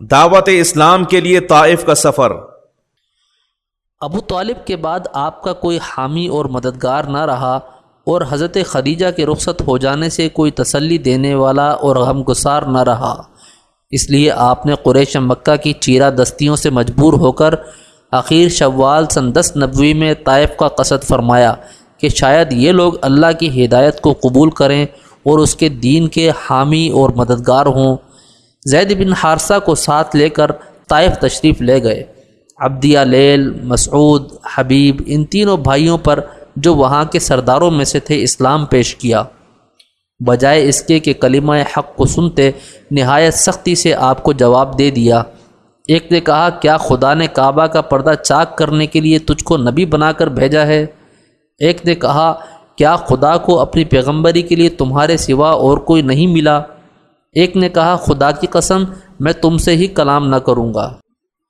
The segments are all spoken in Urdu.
دعوت اسلام کے لیے طائف کا سفر۔ ابو طالب کے بعد آپ کا کوئی حامی اور مددگار نہ رہا اور حضرت خدیجہ کے رخصت ہو جانے سے کوئی تسلی دینے والا اور غم گسار نہ رہا۔ اس لیے آپ نے قریش مکہ کی چیرہ دستیوں سے مجبور ہو کر اخیر شوال سن دس نبوی میں طائف کا قصد فرمایا کہ شاید یہ لوگ اللہ کی ہدایت کو قبول کریں اور اس کے دین کے حامی اور مددگار ہوں۔ زید بن حارثہ کو ساتھ لے کر طائف تشریف لے گئے۔ عبدیہ، لیل، مسعود، حبیب، ان تینوں بھائیوں پر جو وہاں کے سرداروں میں سے تھے اسلام پیش کیا۔ بجائے اس کے کہ کلمہ حق کو سنتے نہایت سختی سے آپ کو جواب دے دیا۔ ایک نے کہا، کیا خدا نے کعبہ کا پردہ چاک کرنے کے لیے تجھ کو نبی بنا کر بھیجا ہے؟ ایک نے کہا، کیا خدا کو اپنی پیغمبری کے لیے تمہارے سوا اور کوئی نہیں ملا؟ ایک نے کہا، خدا کی قسم، میں تم سے ہی کلام نہ کروں گا۔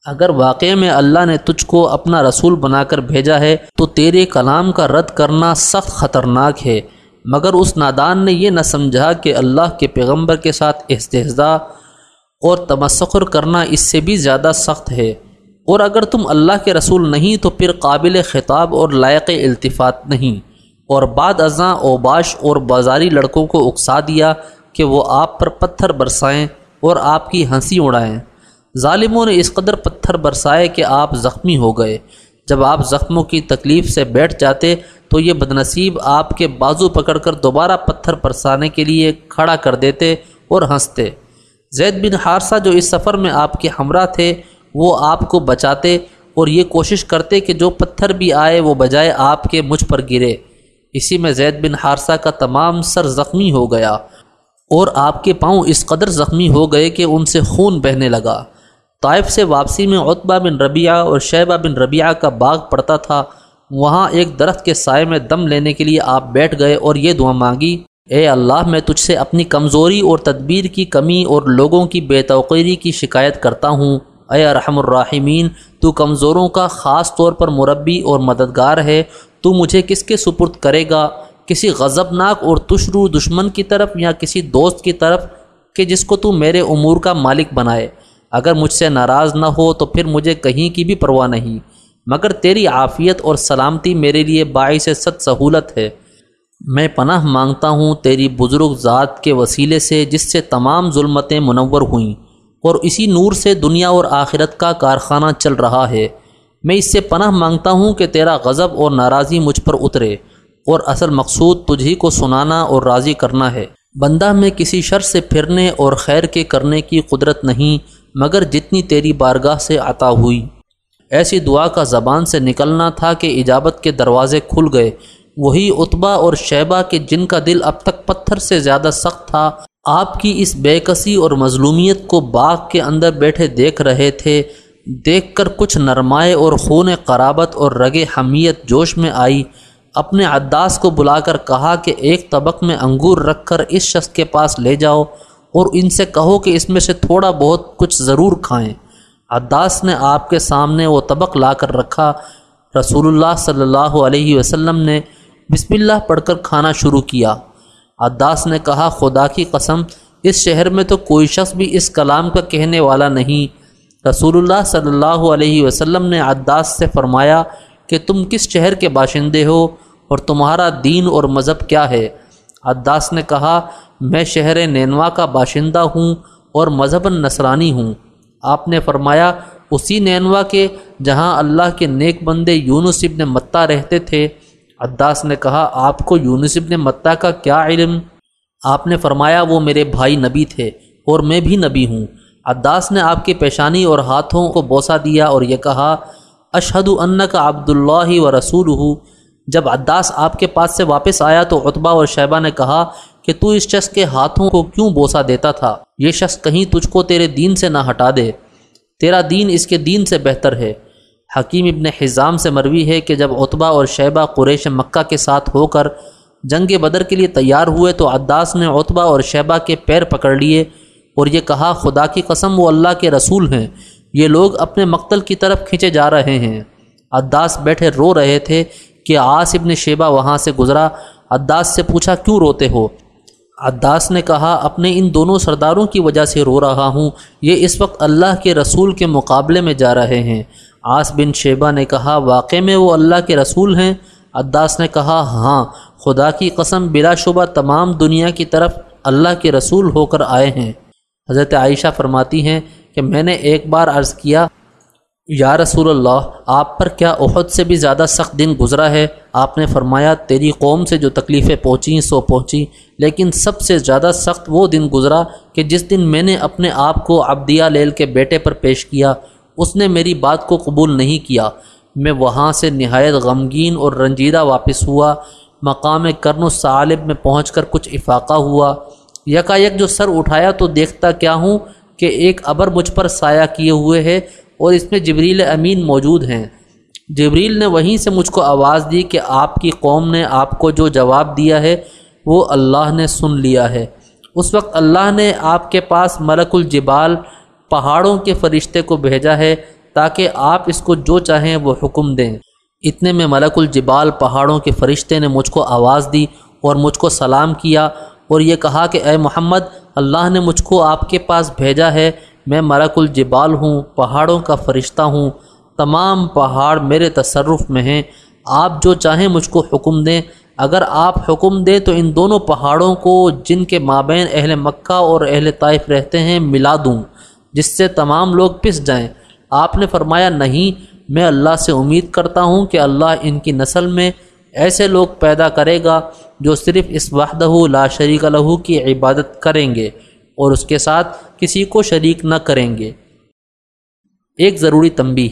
اگر واقع میں اللہ نے تجھ کو اپنا رسول بنا کر بھیجا ہے، تو تیرے کلام کا رد کرنا سخت خطرناک ہے۔ مگر اس نادان نے یہ نہ سمجھا کہ اللہ کے پیغمبر کے ساتھ استحضاء اور تمسخر کرنا اس سے بھی زیادہ سخت ہے۔ اور اگر تم اللہ کے رسول نہیں، تو پھر قابل خطاب اور لائق التفات نہیں۔ اور بعد ازاں اوباش اور بازاری لڑکوں کو اکسا دیا کہ وہ آپ پر پتھر برسائیں اور آپ کی ہنسی اڑائیں۔ ظالموں نے اس قدر پتھر برسائے کہ آپ زخمی ہو گئے۔ جب آپ زخموں کی تکلیف سے بیٹھ جاتے تو یہ بدنصیب آپ کے بازو پکڑ کر دوبارہ پتھر برسانے کے لیے کھڑا کر دیتے اور ہنستے۔ زید بن حارثہ جو اس سفر میں آپ کے ہمراہ تھے، وہ آپ کو بچاتے اور یہ کوشش کرتے کہ جو پتھر بھی آئے وہ بجائے آپ کے مجھ پر گرے۔ اسی میں زید بن حارثہ کا تمام سر زخمی ہو گیا۔ اور آپ کے پاؤں اس قدر زخمی ہو گئے کہ ان سے خون بہنے لگا۔ طائف سے واپسی میں عطبہ بن ربیعہ اور شیبہ بن ربیعہ کا باغ پڑتا تھا۔ وہاں ایک درخت کے سائے میں دم لینے کے لیے آپ بیٹھ گئے اور یہ دعا مانگی، اے اللہ، میں تجھ سے اپنی کمزوری اور تدبیر کی کمی اور لوگوں کی بے توقیری کی شکایت کرتا ہوں۔ اے رحم الراحمین، تو کمزوروں کا خاص طور پر مربی اور مددگار ہے۔ تو مجھے کس کے سپرد کرے گا؟ کسی غضبناک اور تشرو دشمن کی طرف یا کسی دوست کی طرف کہ جس کو تو میرے امور کا مالک بنائے۔ اگر مجھ سے ناراض نہ ہو تو پھر مجھے کہیں کی بھی پرواہ نہیں۔ مگر تیری عافیت اور سلامتی میرے لیے باعث ست سہولت ہے۔ میں پناہ مانگتا ہوں تیری بزرگ ذات کے وسیلے سے جس سے تمام ظلمتیں منور ہوئیں۔ اور اسی نور سے دنیا اور آخرت کا کارخانہ چل رہا ہے۔ میں اس سے پناہ مانگتا ہوں کہ تیرا غضب اور ناراضی مجھ پر اترے۔ اور اصل مقصود تجھی کو سنانا اور راضی کرنا ہے۔ بندہ میں کسی شر سے پھرنے اور خیر کے کرنے کی قدرت نہیں، مگر جتنی تیری بارگاہ سے عطا ہوئی۔ ایسی دعا کا زبان سے نکلنا تھا کہ اجابت کے دروازے کھل گئے۔ وہی اتبا اور شیبہ کے جن کا دل اب تک پتھر سے زیادہ سخت تھا، آپ کی اس بے کسی اور مظلومیت کو باغ کے اندر بیٹھے دیکھ رہے تھے۔ دیکھ کر کچھ نرمائے اور خون قرابت اور رگ حمیت جوش میں آئی۔ اپنے عداس کو بلا کر کہا کہ ایک طبق میں انگور رکھ کر اس شخص کے پاس لے جاؤ اور ان سے کہو کہ اس میں سے تھوڑا بہت کچھ ضرور کھائیں۔ عداس نے آپ کے سامنے وہ طبق لا کر رکھا۔ رسول اللہ صلی اللہ علیہ وسلم نے بسم اللہ پڑھ کر کھانا شروع کیا۔ عداس نے کہا، خدا کی قسم، اس شہر میں تو کوئی شخص بھی اس کلام کا کہنے والا نہیں۔ رسول اللہ صلی اللہ علیہ وسلم نے عداس سے فرمایا کہ تم کس شہر کے باشندے ہو اور تمہارا دین اور مذہب کیا ہے؟ عداس نے کہا، میں شہر نینوا کا باشندہ ہوں اور مذہب نصرانی ہوں۔ آپ نے فرمایا، اسی نینوا کے جہاں اللہ کے نیک بندے یونس ابن متا رہتے تھے۔ عداس نے کہا، آپ کو یونس ابن متا کا کیا علم؟ آپ نے فرمایا، وہ میرے بھائی نبی تھے اور میں بھی نبی ہوں۔ عداس نے آپ کی پیشانی اور ہاتھوں کو بوسا دیا اور یہ کہا اشہد ان کا عبداللہ و رسول ہوں جب عداس آپ کے پاس سے واپس آیا تو اتبا اور شیبہ نے کہا کہ تو اس شخص کے ہاتھوں کو کیوں بوسا دیتا تھا؟ یہ شخص کہیں تجھ کو تیرے دین سے نہ ہٹا دے۔ تیرا دین اس کے دین سے بہتر ہے۔ حکیم ابن حزام سے مروی ہے کہ جب اتبا اور شیبہ قریش مکہ کے ساتھ ہو کر جنگ بدر کے لیے تیار ہوئے تو عداس نے اتبا اور شیبہ کے پیر پکڑ لیے اور یہ کہا، خدا کی قسم وہ اللہ کے رسول ہیں۔ یہ لوگ اپنے مقتل کی طرف کھینچے جا رہے ہیں۔ عداس بیٹھے رو رہے تھے کہ آس ابن شیبہ وہاں سے گزرا۔ عداس سے پوچھا، کیوں روتے ہو؟ عداس نے کہا، اپنے ان دونوں سرداروں کی وجہ سے رو رہا ہوں۔ یہ اس وقت اللہ کے رسول کے مقابلے میں جا رہے ہیں۔ آس بن شیبہ نے کہا واقع میں وہ اللہ کے رسول ہیں؟ عداس نے کہا ہاں خدا کی قسم، بلا شبہ تمام دنیا کی طرف اللہ کے رسول ہو کر آئے ہیں۔ حضرت عائشہ فرماتی ہیں کہ میں نے ایک بار عرض کیا، یا رسول اللہ، آپ پر کیا احد سے بھی زیادہ سخت دن گزرا ہے؟ آپ نے فرمایا، تیری قوم سے جو تکلیفیں پہنچیں، سو پہنچیں۔ لیکن سب سے زیادہ سخت وہ دن گزرا کہ جس دن میں نے اپنے آپ کو عبدیہ لیل کے بیٹے پر پیش کیا۔ اس نے میری بات کو قبول نہیں کیا۔ میں وہاں سے نہایت غمگین اور رنجیدہ واپس ہوا۔ مقام کرن و صالب میں پہنچ کر کچھ افاقہ ہوا۔ یکا یک جو سر اٹھایا تو دیکھتا کیا ہوں؟ کہ ایک ابر مجھ پر سایہ کیے ہوئے ہے اور اس میں جبریل امین موجود ہیں۔ جبریل نے وہیں سے مجھ کو آواز دی کہ آپ کی قوم نے آپ کو جو جواب دیا ہے وہ اللہ نے سن لیا ہے۔ اس وقت اللہ نے آپ کے پاس ملک الجبال پہاڑوں کے فرشتے کو بھیجا ہے تاکہ آپ اس کو جو چاہیں وہ حکم دیں۔ اتنے میں ملک الجبال پہاڑوں کے فرشتے نے مجھ کو آواز دی اور مجھ کو سلام کیا اور یہ کہا کہ اے محمد اللہ نے مجھ کو آپ کے پاس بھیجا ہے۔ میں ملک الجبال ہوں، پہاڑوں کا فرشتہ ہوں۔ تمام پہاڑ میرے تصرف میں ہیں۔ آپ جو چاہیں مجھ کو حکم دیں۔ اگر آپ حکم دیں تو ان دونوں پہاڑوں کو جن کے مابین اہل مکہ اور اہل طائف رہتے ہیں، ملا دوں، جس سے تمام لوگ پس جائیں۔ آپ نے فرمایا، نہیں، میں اللہ سے امید کرتا ہوں کہ اللہ ان کی نسل میں ایسے لوگ پیدا کرے گا جو صرف اس وحدہ لا شریک لہو کی عبادت کریں گے اور اس کے ساتھ کسی کو شریک نہ کریں گے۔ ایک ضروری تنبیہ۔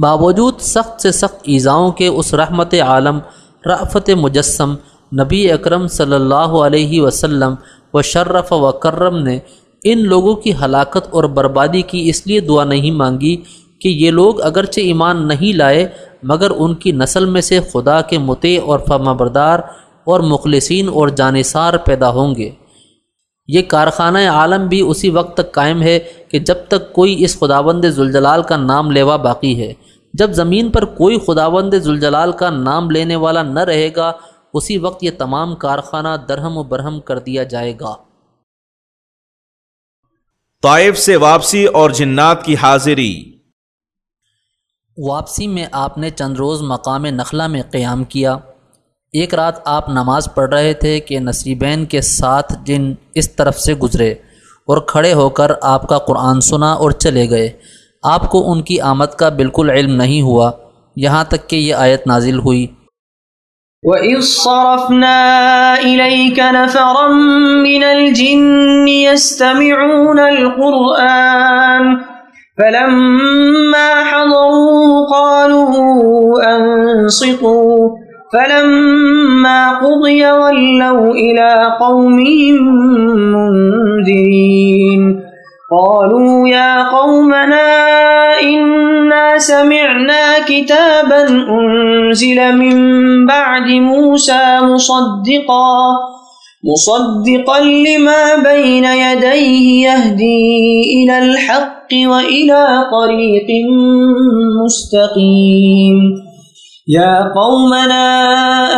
باوجود سخت سے سخت ایزاؤں کے اس رحمت عالم رافت مجسم، نبی اکرم صلی اللہ علیہ وسلم و شرف و کرم نے ان لوگوں کی ہلاکت اور بربادی کی اس لیے دعا نہیں مانگی کہ یہ لوگ اگرچہ ایمان نہیں لائے، مگر ان کی نسل میں سے خدا کے متع اور فرما بردار اور مخلصین اور جانصار پیدا ہوں گے۔ یہ کارخانہ عالم بھی اسی وقت تک قائم ہے کہ جب تک کوئی اس خداوند ذوالجلال کا نام لیوا باقی ہے۔ جب زمین پر کوئی خداوند ذوالجلال کا نام لینے والا نہ رہے گا، اسی وقت یہ تمام کارخانہ درہم و برہم کر دیا جائے گا۔ طائف سے واپسی اور جنات کی حاضری۔ واپسی میں آپ نے چند روز مقام نخلا میں قیام کیا۔ ایک رات آپ نماز پڑھ رہے تھے کہ نصیبین کے ساتھ جن اس طرف سے گزرے اور کھڑے ہو کر آپ کا قرآن سنا اور چلے گئے۔ آپ کو ان کی آمد کا بالکل علم نہیں ہوا۔ یہاں تک کہ یہ آیت نازل ہوئی۔ وَإِذْ صَرَفْنَا إِلَيْكَ نَفَرًا مِّنَ الْجِنِّ يَسْتَمِعُونَ الْقُرْآنَ فَلَمَّا حَضَرُوا قَالُوا أَنصِتُوا. فَلَمَّا قُضِيَ وَلَّوْا إِلَى قَوْمِهِم مُنذِرِينَ. قالوا يا قومنا إنا سمعنا كتابا أنزل من بعد موسى مصدقا. مصدقا لما بين يديه يهدي إلى الحق وإلى طريق مستقيم. يا قومنا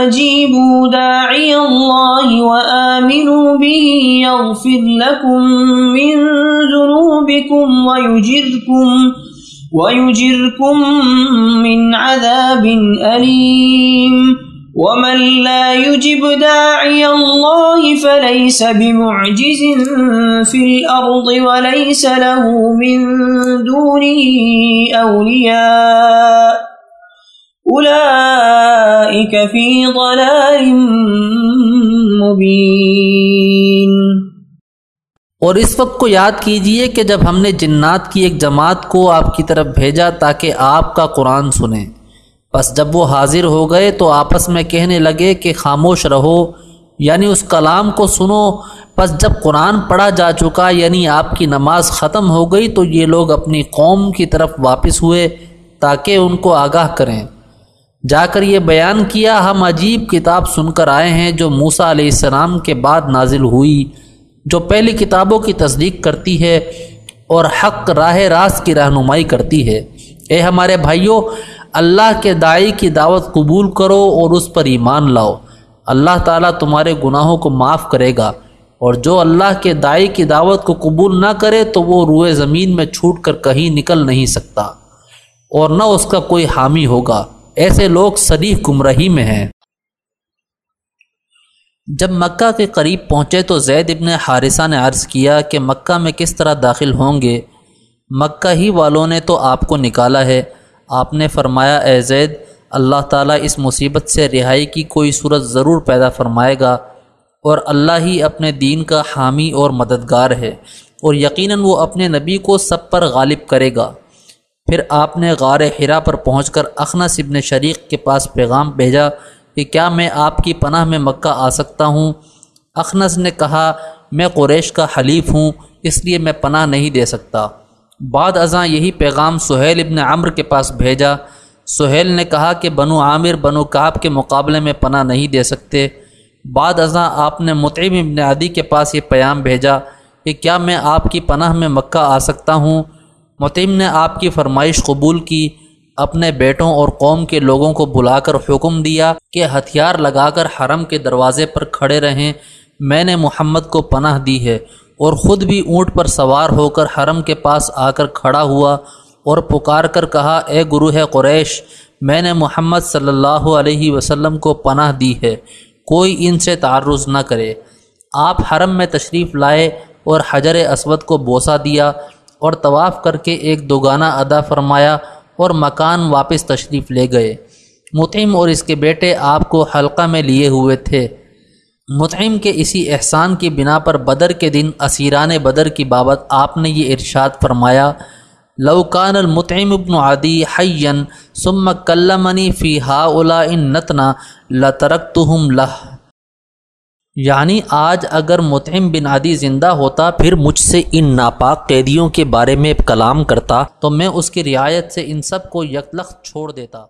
أجيبوا داعي الله وآمنوا به يغفر لكم من ذنوبكم ويجركم ويجركم من عذاب أليم. ومن لا يجب داعي الله فليس بمعجز في الأرض وليس له من دونه أولياء أولئك في ضلال مبين۔ اور اس وقت کو یاد کیجیے کہ جب ہم نے جنات کی ایک جماعت کو آپ کی طرف بھیجا تاکہ آپ کا قرآن سنیں۔ بس جب وہ حاضر ہو گئے تو آپس میں کہنے لگے کہ خاموش رہو یعنی اس کلام کو سنو۔ بس جب قرآن پڑھا جا چکا یعنی آپ کی نماز ختم ہو گئی تو یہ لوگ اپنی قوم کی طرف واپس ہوئے تاکہ ان کو آگاہ کریں۔ جا کر یہ بیان کیا، ہم عجیب کتاب سن کر آئے ہیں جو موسا علیہ السلام کے بعد نازل ہوئی، جو پہلی کتابوں کی تصدیق کرتی ہے اور حق راہ راست کی رہنمائی کرتی ہے۔ اے ہمارے بھائیوں اللہ کے دائی کی دعوت قبول کرو اور اس پر ایمان لاؤ۔ اللہ تعالیٰ تمہارے گناہوں کو معاف کرے گا۔ اور جو اللہ کے دائی کی دعوت کو قبول نہ کرے تو وہ روئے زمین میں چھوٹ کر کہیں نکل نہیں سکتا۔ اور نہ اس کا کوئی حامی ہوگا۔ ایسے لوگ صریح گمرہی میں ہیں۔ جب مکہ کے قریب پہنچے تو زید ابن حارثہ نے عرض کیا کہ مکہ میں کس طرح داخل ہوں گے؟ مکہ ہی والوں نے تو آپ کو نکالا ہے۔ آپ نے فرمایا، اے زید، اللہ تعالیٰ اس مصیبت سے رہائی کی کوئی صورت ضرور پیدا فرمائے گا اور اللہ ہی اپنے دین کا حامی اور مددگار ہے اور یقیناً وہ اپنے نبی کو سب پر غالب کرے گا۔ پھر آپ نے غار ہرا پر پہنچ کر اخنس ابن شریق کے پاس پیغام بھیجا کہ کیا میں آپ کی پناہ میں مکہ آ سکتا ہوں؟ اخنس نے کہا، میں قریش کا حلیف ہوں، اس لیے میں پناہ نہیں دے سکتا۔ بعد ازاں یہی پیغام سہیل ابن عمر کے پاس بھیجا۔ سہیل نے کہا کہ بنو عامر بنو کعب کے مقابلے میں پناہ نہیں دے سکتے۔ بعد ازاں آپ نے متعم ابن عدی کے پاس یہ پیام بھیجا کہ کیا میں آپ کی پناہ میں مکہ آ سکتا ہوں؟ متعم نے آپ کی فرمائش قبول کی۔ اپنے بیٹوں اور قوم کے لوگوں کو بلا کر حکم دیا کہ ہتھیار لگا کر حرم کے دروازے پر کھڑے رہیں۔ میں نے محمد کو پناہ دی ہے۔ اور خود بھی اونٹ پر سوار ہو کر حرم کے پاس آ کر کھڑا ہوا اور پکار کر کہا، اے گروہ قریش، میں نے محمد صلی اللہ علیہ وسلم کو پناہ دی ہے، کوئی ان سے تعرض نہ کرے۔ آپ حرم میں تشریف لائے اور حجر اسود کو بوسہ دیا اور طواف کر کے ایک دوگانہ ادا فرمایا اور مکان واپس تشریف لے گئے۔ متعم اور اس کے بیٹے آپ کو حلقہ میں لیے ہوئے تھے۔ متعم کے اسی احسان کی بنا پر بدر کے دن اسیران بدر کی بابت آپ نے یہ ارشاد فرمایا لوکان المتعم ابن عدی حین ثم کلمنی فی ہا الا ان نتنا لترک لہ۔ یعنی آج اگر متعم بن عدی زندہ ہوتا، پھر مجھ سے ان ناپاک قیدیوں کے بارے میں کلام کرتا، تو میں اس کی رعایت سے ان سب کو یکلخ چھوڑ دیتا۔